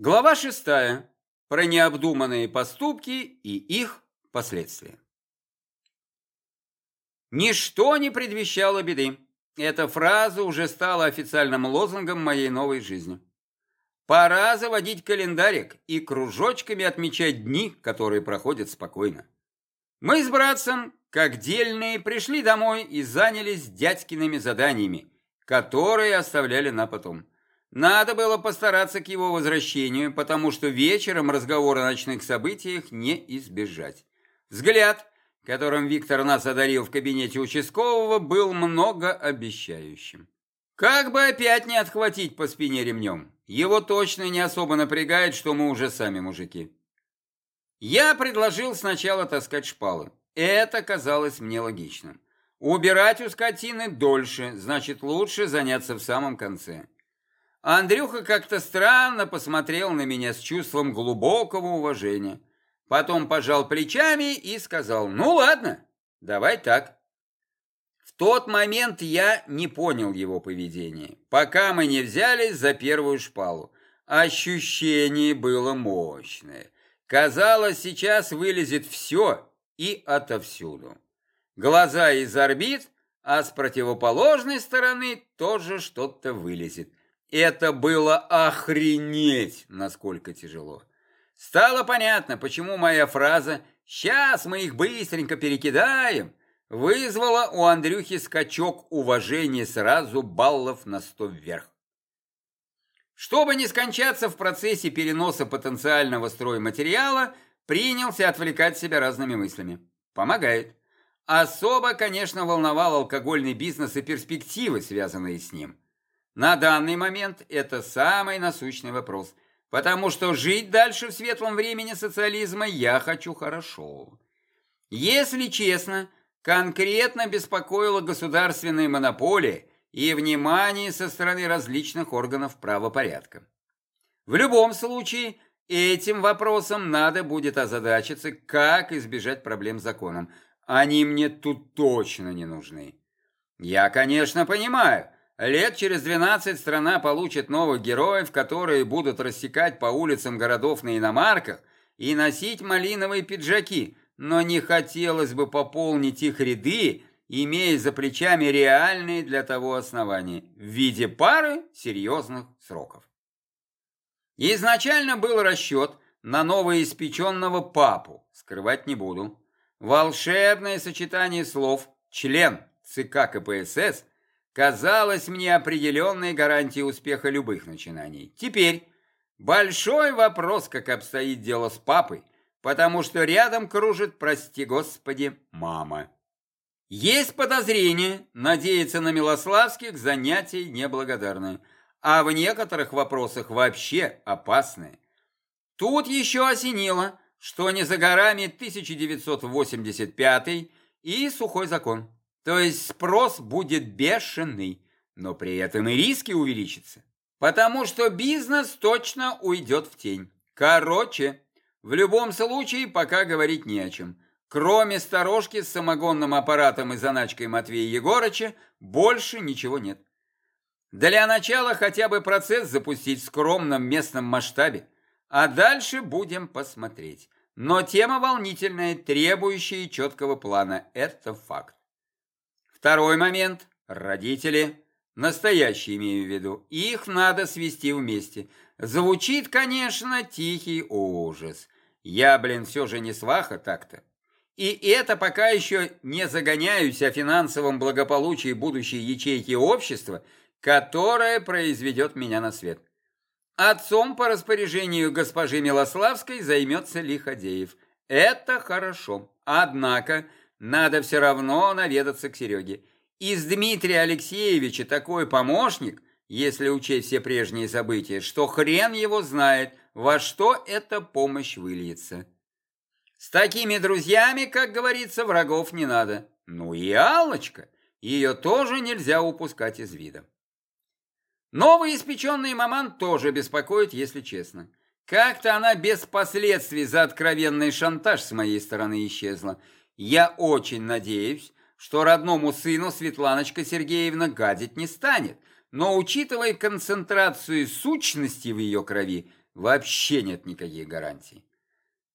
Глава шестая. Про необдуманные поступки и их последствия. Ничто не предвещало беды. Эта фраза уже стала официальным лозунгом моей новой жизни. Пора заводить календарик и кружочками отмечать дни, которые проходят спокойно. Мы с братцем, как дельные, пришли домой и занялись дядькиными заданиями, которые оставляли на потом. Надо было постараться к его возвращению, потому что вечером разговор о ночных событиях не избежать. Взгляд, которым Виктор нас одарил в кабинете участкового, был многообещающим. Как бы опять не отхватить по спине ремнем. Его точно не особо напрягает, что мы уже сами мужики. Я предложил сначала таскать шпалы. Это казалось мне логичным. Убирать у скотины дольше, значит лучше заняться в самом конце. Андрюха как-то странно посмотрел на меня с чувством глубокого уважения. Потом пожал плечами и сказал, ну ладно, давай так. В тот момент я не понял его поведения, пока мы не взялись за первую шпалу. Ощущение было мощное. Казалось, сейчас вылезет все и отовсюду. Глаза из орбит, а с противоположной стороны тоже что-то вылезет. Это было охренеть, насколько тяжело. Стало понятно, почему моя фраза «сейчас мы их быстренько перекидаем» вызвала у Андрюхи скачок уважения сразу баллов на сто вверх. Чтобы не скончаться в процессе переноса потенциального стройматериала, принялся отвлекать себя разными мыслями. Помогает. Особо, конечно, волновал алкогольный бизнес и перспективы, связанные с ним. На данный момент это самый насущный вопрос, потому что жить дальше в светлом времени социализма я хочу хорошо. Если честно, конкретно беспокоила государственная монополия и внимание со стороны различных органов правопорядка. В любом случае, этим вопросом надо будет озадачиться, как избежать проблем с законом. Они мне тут точно не нужны. Я, конечно, понимаю, Лет через 12 страна получит новых героев, которые будут рассекать по улицам городов на иномарках и носить малиновые пиджаки, но не хотелось бы пополнить их ряды, имея за плечами реальные для того основания в виде пары серьезных сроков. Изначально был расчет на новоиспеченного папу, скрывать не буду. Волшебное сочетание слов «член ЦК КПСС» казалось мне определенной гарантией успеха любых начинаний. Теперь большой вопрос, как обстоит дело с папой, потому что рядом кружит, прости господи, мама. Есть подозрение, надеяться на Милославских занятий неблагодарное, а в некоторых вопросах вообще опасное. Тут еще осенило, что не за горами 1985 и сухой закон. То есть спрос будет бешеный, но при этом и риски увеличатся. Потому что бизнес точно уйдет в тень. Короче, в любом случае пока говорить не о чем. Кроме сторожки с самогонным аппаратом и заначкой Матвея Егорыча, больше ничего нет. Для начала хотя бы процесс запустить в скромном местном масштабе, а дальше будем посмотреть. Но тема волнительная, требующая четкого плана, это факт. Второй момент – родители. Настоящие имею в виду. Их надо свести вместе. Звучит, конечно, тихий ужас. Я, блин, все же не сваха так-то. И это пока еще не загоняюсь о финансовом благополучии будущей ячейки общества, которая произведет меня на свет. Отцом по распоряжению госпожи Милославской займется Лиходеев. Это хорошо. Однако надо все равно наведаться к Сереге. Из Дмитрия Алексеевича такой помощник, если учесть все прежние события, что хрен его знает, во что эта помощь выльется. С такими друзьями, как говорится, врагов не надо. Ну и Аллочка, ее тоже нельзя упускать из вида. Новый испеченный маман тоже беспокоит, если честно. Как-то она без последствий за откровенный шантаж с моей стороны исчезла. Я очень надеюсь, что родному сыну Светланочка Сергеевна гадить не станет, но учитывая концентрацию сущности в ее крови, вообще нет никаких гарантий.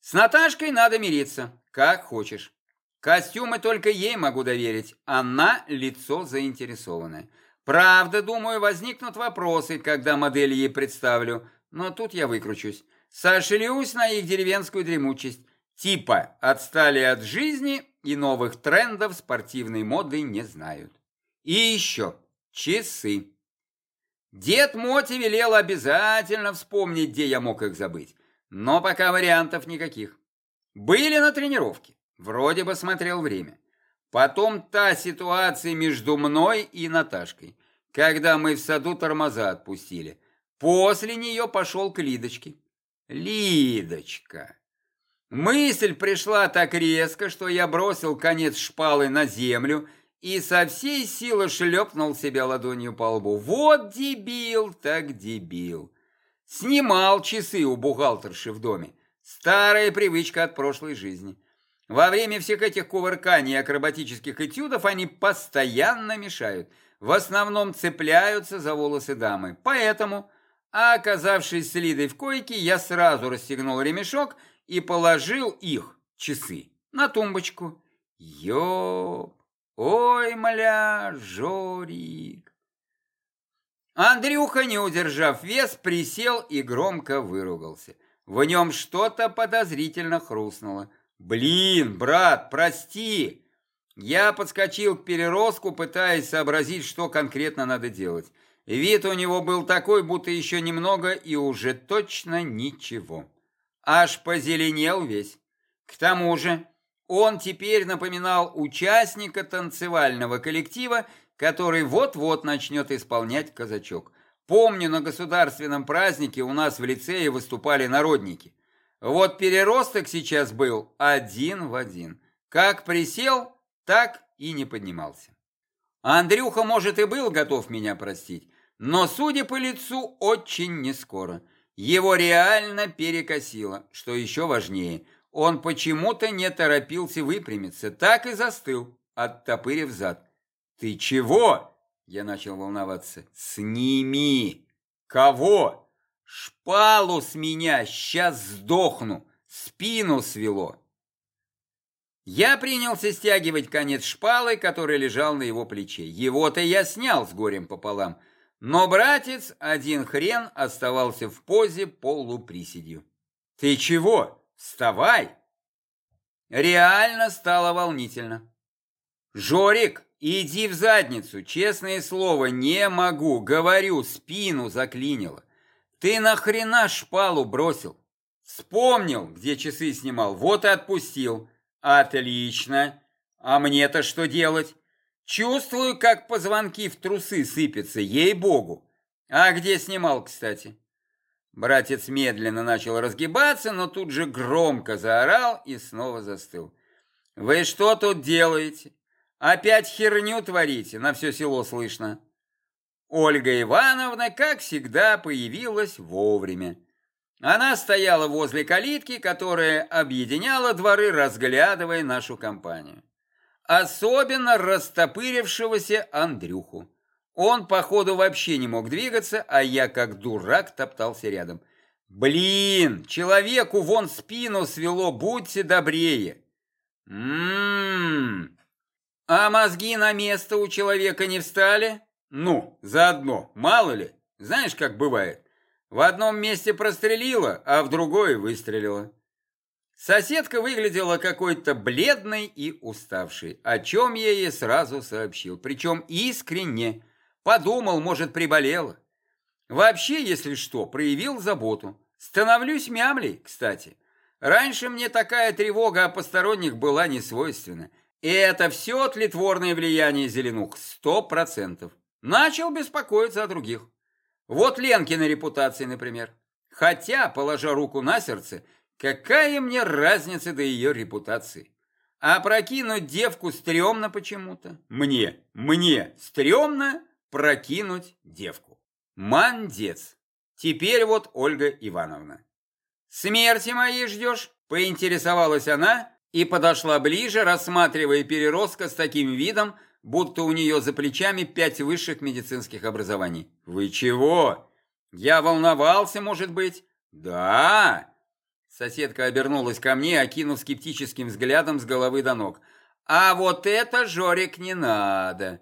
С Наташкой надо мириться, как хочешь. Костюмы только ей могу доверить, она лицо заинтересованное. Правда, думаю, возникнут вопросы, когда модель ей представлю, но тут я выкручусь. Сошлюсь на их деревенскую дремучесть. Типа отстали от жизни и новых трендов спортивной моды не знают. И еще часы. Дед Моти велел обязательно вспомнить, где я мог их забыть. Но пока вариантов никаких. Были на тренировке. Вроде бы смотрел время. Потом та ситуация между мной и Наташкой, когда мы в саду тормоза отпустили. После нее пошел к Лидочке. Лидочка. Мысль пришла так резко, что я бросил конец шпалы на землю и со всей силы шлепнул себя ладонью по лбу. Вот дебил, так дебил. Снимал часы у бухгалтерши в доме. Старая привычка от прошлой жизни. Во время всех этих кувырканий и акробатических этюдов они постоянно мешают. В основном цепляются за волосы дамы. Поэтому, оказавшись с Лидой в койке, я сразу расстегнул ремешок и положил их, часы, на тумбочку. Ёп! Ой, мля, Жорик! Андрюха, не удержав вес, присел и громко выругался. В нем что-то подозрительно хрустнуло. «Блин, брат, прости!» Я подскочил к переростку, пытаясь сообразить, что конкретно надо делать. Вид у него был такой, будто еще немного и уже точно ничего. Аж позеленел весь. К тому же он теперь напоминал участника танцевального коллектива, который вот-вот начнет исполнять казачок. Помню, на государственном празднике у нас в лицее выступали народники. Вот переросток сейчас был один в один. Как присел, так и не поднимался. Андрюха, может, и был готов меня простить, но, судя по лицу, очень нескоро. Его реально перекосило, что еще важнее. Он почему-то не торопился выпрямиться, так и застыл, оттопырив зад. «Ты чего?» Я начал волноваться. «Сними!» «Кого?» «Шпалу с меня! Сейчас сдохну! Спину свело!» Я принялся стягивать конец шпалы, который лежал на его плече. Его-то я снял с горем пополам, но братец один хрен оставался в позе полуприседью. «Ты чего? Вставай!» Реально стало волнительно. «Жорик, иди в задницу, честное слово, не могу, говорю, спину заклинило. Ты нахрена шпалу бросил? Вспомнил, где часы снимал, вот и отпустил. Отлично. А мне-то что делать? Чувствую, как позвонки в трусы сыпятся, ей-богу. А где снимал, кстати? Братец медленно начал разгибаться, но тут же громко заорал и снова застыл. «Вы что тут делаете? Опять херню творите, на все село слышно». Ольга Ивановна, как всегда, появилась вовремя. Она стояла возле калитки, которая объединяла дворы, разглядывая нашу компанию. Особенно растопырившегося Андрюху. Он, походу, вообще не мог двигаться, а я, как дурак, топтался рядом. «Блин, человеку вон спину свело, будьте добрее!» «Ммм, а мозги на место у человека не встали? Ну, заодно, мало ли, знаешь, как бывает. В одном месте прострелила, а в другое выстрелила. Соседка выглядела какой-то бледной и уставшей, о чем я ей сразу сообщил, причем искренне. Подумал, может, приболела. Вообще, если что, проявил заботу. Становлюсь мямлей, кстати. Раньше мне такая тревога о посторонних была не свойственна. И это все тлетворное влияние зеленух, сто процентов. Начал беспокоиться о других. Вот Ленкина репутации, например. Хотя, положа руку на сердце, какая мне разница до ее репутации? А прокинуть девку стрёмно почему-то. Мне, мне стрёмно прокинуть девку. Мандец. Теперь вот Ольга Ивановна. Смерти моей ждешь? Поинтересовалась она и подошла ближе, рассматривая переростка с таким видом, будто у нее за плечами пять высших медицинских образований. «Вы чего? Я волновался, может быть, Да. Соседка обернулась ко мне, окинув скептическим взглядом с головы до ног. А вот это, Жорик, не надо.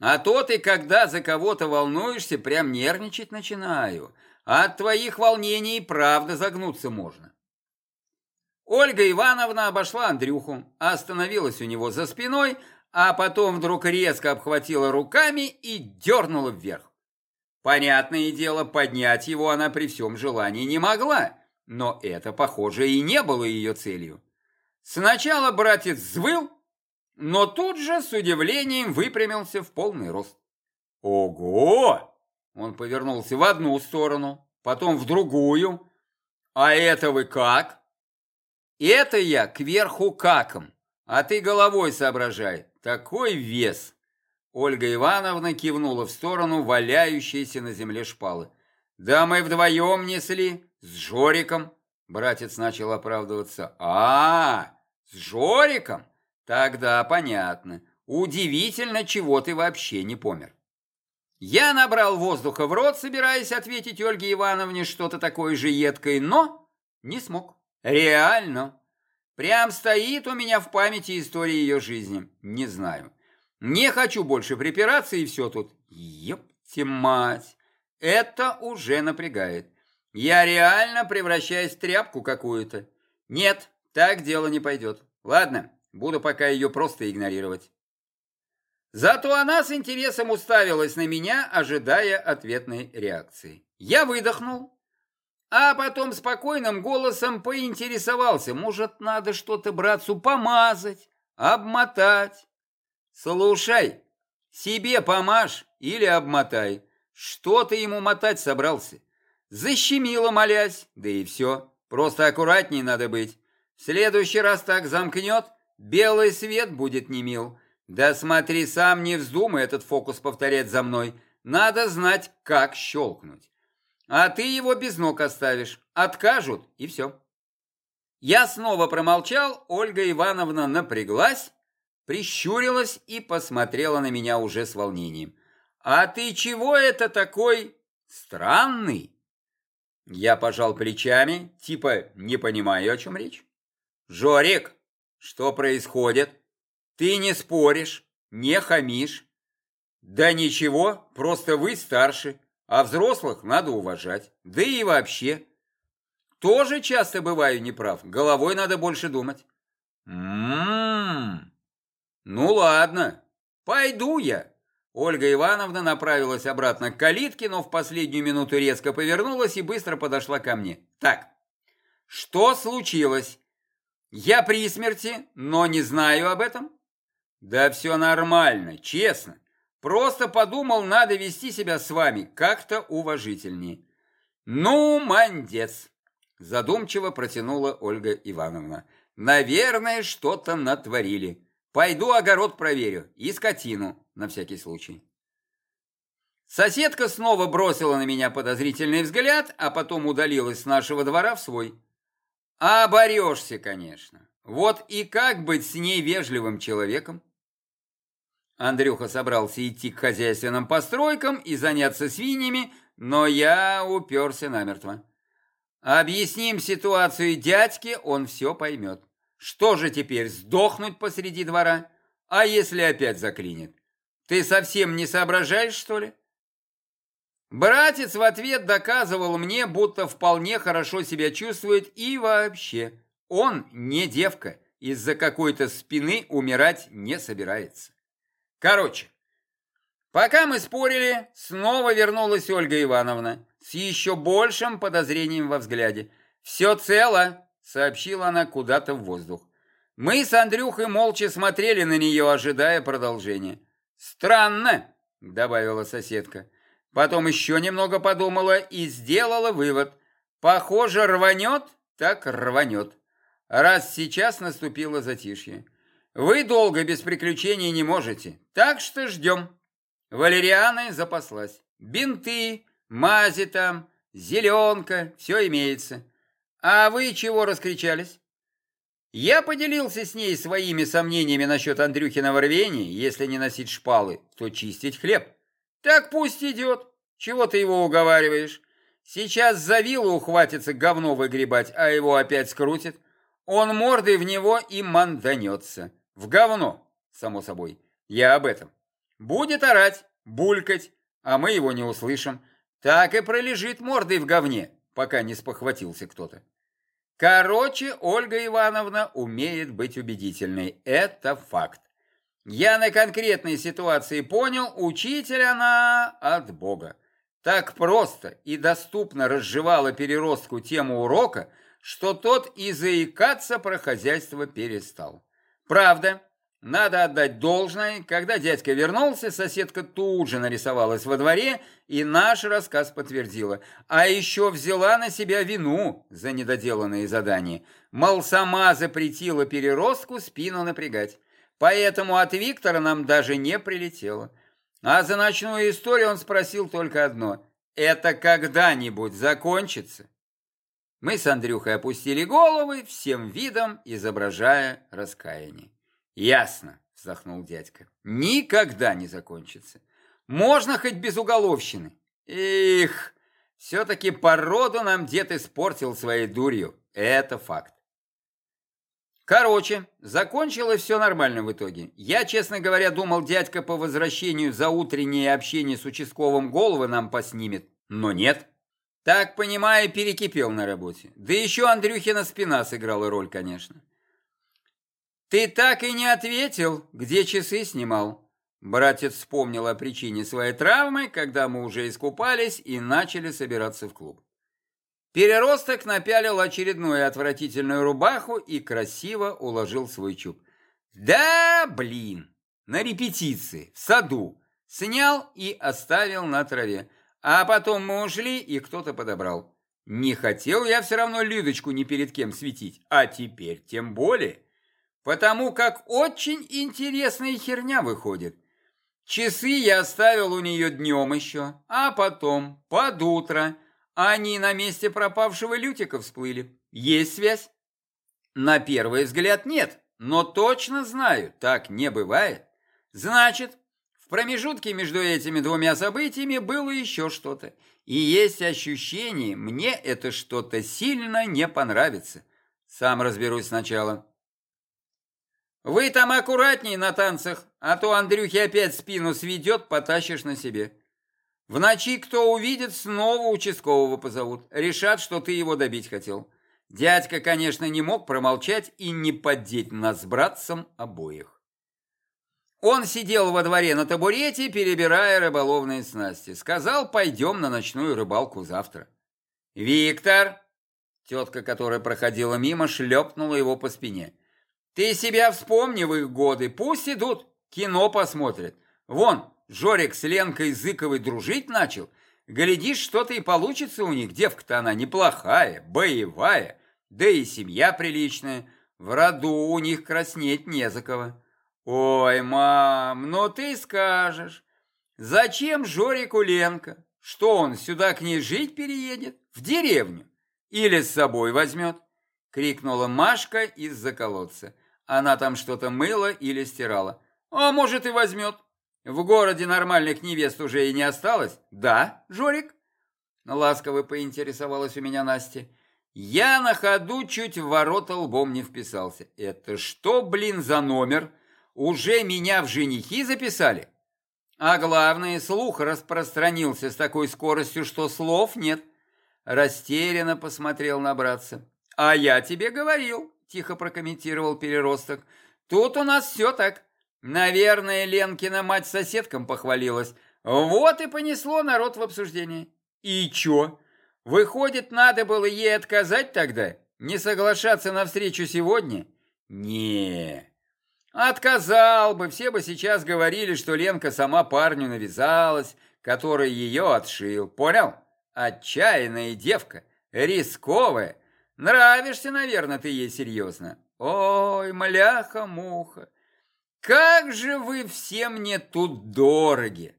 А то ты, когда за кого-то волнуешься, прям нервничать начинаю. От твоих волнений правда загнуться можно. Ольга Ивановна обошла Андрюху, остановилась у него за спиной, а потом вдруг резко обхватила руками и дернула вверх. Понятное дело, поднять его она при всем желании не могла, но это, похоже, и не было ее целью. Сначала братец взвыл, но тут же с удивлением выпрямился в полный рост. «Ого!» Он повернулся в одну сторону, потом в другую. «А это вы как?» «Это я кверху каком, а ты головой соображай. Такой вес!» Ольга Ивановна кивнула в сторону валяющейся на земле шпалы. «Да мы вдвоем несли, с Жориком!» Братец начал оправдываться. «А, с Жориком? Тогда понятно. Удивительно, чего ты вообще не помер». Я набрал воздуха в рот, собираясь ответить Ольге Ивановне что-то такое же едкое, но не смог. Реально. Прям стоит у меня в памяти история ее жизни. Не знаю. Не хочу больше припираться и все тут. Ёпте мать. Это уже напрягает. Я реально превращаюсь в тряпку какую-то. Нет, так дело не пойдет. Ладно, буду пока ее просто игнорировать. Зато она с интересом уставилась на меня, ожидая ответной реакции. Я выдохнул, а потом спокойным голосом поинтересовался, может, надо что-то братцу помазать, обмотать. Слушай, себе помажь или обмотай. Что ты ему мотать собрался? Защемило, молясь, да и все. Просто аккуратней надо быть. В следующий раз так замкнет, белый свет будет не мил. Да смотри, сам не вздумай этот фокус повторять за мной. Надо знать, как щелкнуть. А ты его без ног оставишь. Откажут, и все. Я снова промолчал, Ольга Ивановна напряглась, прищурилась и посмотрела на меня уже с волнением. «А ты чего это такой странный?» Я пожал плечами, типа не понимаю, о чем речь. «Жорик, что происходит? Ты не споришь, не хамишь. Да ничего, просто вы старше, а взрослых надо уважать. Да и вообще. Тоже часто бываю неправ, головой надо больше думать. Ммм. Ну ладно, пойду я. Ольга Ивановна направилась обратно к калитке, но в последнюю минуту резко повернулась и быстро подошла ко мне. Так, что случилось? Я при смерти, но не знаю об этом? Да все нормально, честно. Просто подумал, надо вести себя с вами как-то уважительнее. Ну, мандец. Задумчиво протянула Ольга Ивановна. Наверное, что-то натворили. Пойду огород проверю и скотину, на всякий случай. Соседка снова бросила на меня подозрительный взгляд, а потом удалилась с нашего двора в свой. Оборешься, конечно. Вот и как быть с ней вежливым человеком? Андрюха собрался идти к хозяйственным постройкам и заняться свиньями, но я уперся намертво. Объясним ситуацию дядьке, он все поймет. Что же теперь, сдохнуть посреди двора? А если опять заклинит? Ты совсем не соображаешь, что ли? Братец в ответ доказывал мне, будто вполне хорошо себя чувствует и вообще. Он не девка, из-за какой-то спины умирать не собирается. Короче, пока мы спорили, снова вернулась Ольга Ивановна с еще большим подозрением во взгляде. «Все цело», сообщила она куда-то в воздух. Мы с Андрюхой молча смотрели на нее, ожидая продолжения. «Странно», — добавила соседка. Потом еще немного подумала и сделала вывод. «Похоже, рванет, так рванет. Раз сейчас наступило затишье. Вы долго без приключений не можете, так что ждем». Валериана запаслась. Бинты, мази там, зеленка, все имеется. «А вы чего раскричались?» Я поделился с ней своими сомнениями насчет Андрюхиного рвения, если не носить шпалы, то чистить хлеб. Так пусть идет. Чего ты его уговариваешь? Сейчас за вилу ухватится говно выгребать, а его опять скрутит. Он мордой в него и манданется. В говно, само собой. Я об этом. Будет орать, булькать, а мы его не услышим. Так и пролежит мордой в говне, пока не спохватился кто-то. Короче, Ольга Ивановна умеет быть убедительной. Это факт. Я на конкретной ситуации понял, учитель она от Бога. Так просто и доступно разжевала переростку тему урока, что тот и заикаться про хозяйство перестал. Правда, надо отдать должное, когда дядька вернулся, соседка тут же нарисовалась во дворе и наш рассказ подтвердила. А еще взяла на себя вину за недоделанные задания. Мол, сама запретила переростку спину напрягать. Поэтому от Виктора нам даже не прилетело. А за ночную историю он спросил только одно. Это когда-нибудь закончится? Мы с Андрюхой опустили головы, всем видом изображая раскаяние. Ясно, вздохнул дядька. Никогда не закончится. Можно хоть без уголовщины. Эх, все-таки породу нам дед испортил своей дурью. Это факт. Короче, закончилось все нормально в итоге. Я, честно говоря, думал, дядька по возвращению за утреннее общение с участковым головы нам поснимет. Но нет. Так, понимаю, перекипел на работе. Да еще Андрюхина спина сыграла роль, конечно. «Ты так и не ответил, где часы снимал?» Братец вспомнил о причине своей травмы, когда мы уже искупались и начали собираться в клуб. Переросток напялил очередную отвратительную рубаху и красиво уложил свой чуб. Да, блин, на репетиции, в саду. Снял и оставил на траве. А потом мы ушли, и кто-то подобрал. Не хотел я все равно Людочку ни перед кем светить, а теперь тем более. Потому как очень интересная херня выходит. Часы я оставил у нее днем еще, а потом, под утро, они на месте пропавшего Лютика всплыли. Есть связь? На первый взгляд нет, но точно знаю, так не бывает. Значит, в промежутке между этими двумя событиями было еще что-то. И есть ощущение, мне это что-то сильно не понравится. Сам разберусь сначала. Вы там аккуратней на танцах, а то Андрюхе опять спину сведет, потащишь на себе. В ночи кто увидит, снова участкового позовут. Решат, что ты его добить хотел. Дядька, конечно, не мог промолчать и не поддеть нас с братцем обоих. Он сидел во дворе на табурете, перебирая рыболовные снасти. Сказал, пойдем на ночную рыбалку завтра. «Виктор!» Тетка, которая проходила мимо, шлепнула его по спине. «Ты себя вспомни в их годы, пусть идут, кино посмотрят. Вон, Жорик с Ленкой Зыковой дружить начал, глядишь, что-то и получится у них. Девка-то она неплохая, боевая, да и семья приличная. В роду у них краснеть не за кого. Ой, мам, ну ты скажешь, зачем Жорику Ленка? Что он сюда к ней жить переедет? В деревню? Или с собой возьмет? Крикнула Машка из-за колодца. Она там что-то мыла или стирала. А может и возьмет. В городе нормальных невест уже и не осталось? Да, Жорик? Ласково поинтересовалась у меня Настя. Я на ходу чуть в ворота лбом не вписался. Это что, блин, за номер? Уже меня в женихи записали? А главное, слух распространился с такой скоростью, что слов нет. Растерянно посмотрел на братца. А я тебе говорил, тихо прокомментировал переросток. Тут у нас все так. Наверное, Ленкина мать соседкам похвалилась. Вот и понесло народ в обсуждение. И чё? Выходит, надо было ей отказать тогда? Не соглашаться на встречу сегодня? Не. Отказал бы, все бы сейчас говорили, что Ленка сама парню навязалась, который ее отшил. Понял? Отчаянная девка, рисковая. Нравишься, наверное, ты ей серьезно. Ой, мляха-муха. Как же вы все мне тут дороги!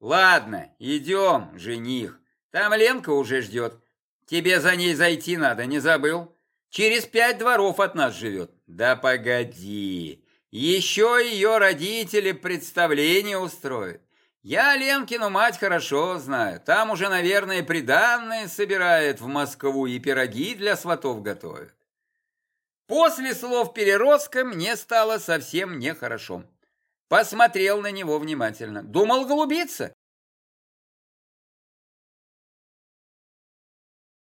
Ладно, идем, жених. Там Ленка уже ждет. Тебе за ней зайти надо, не забыл? Через пять дворов от нас живет. Да погоди. Еще ее родители представление устроят. Я Ленкину мать хорошо знаю. Там уже, наверное, приданное собирает в Москву и пироги для сватов готовят. После слов переростка мне стало совсем нехорошо. Посмотрел на него внимательно. Думал голубиться.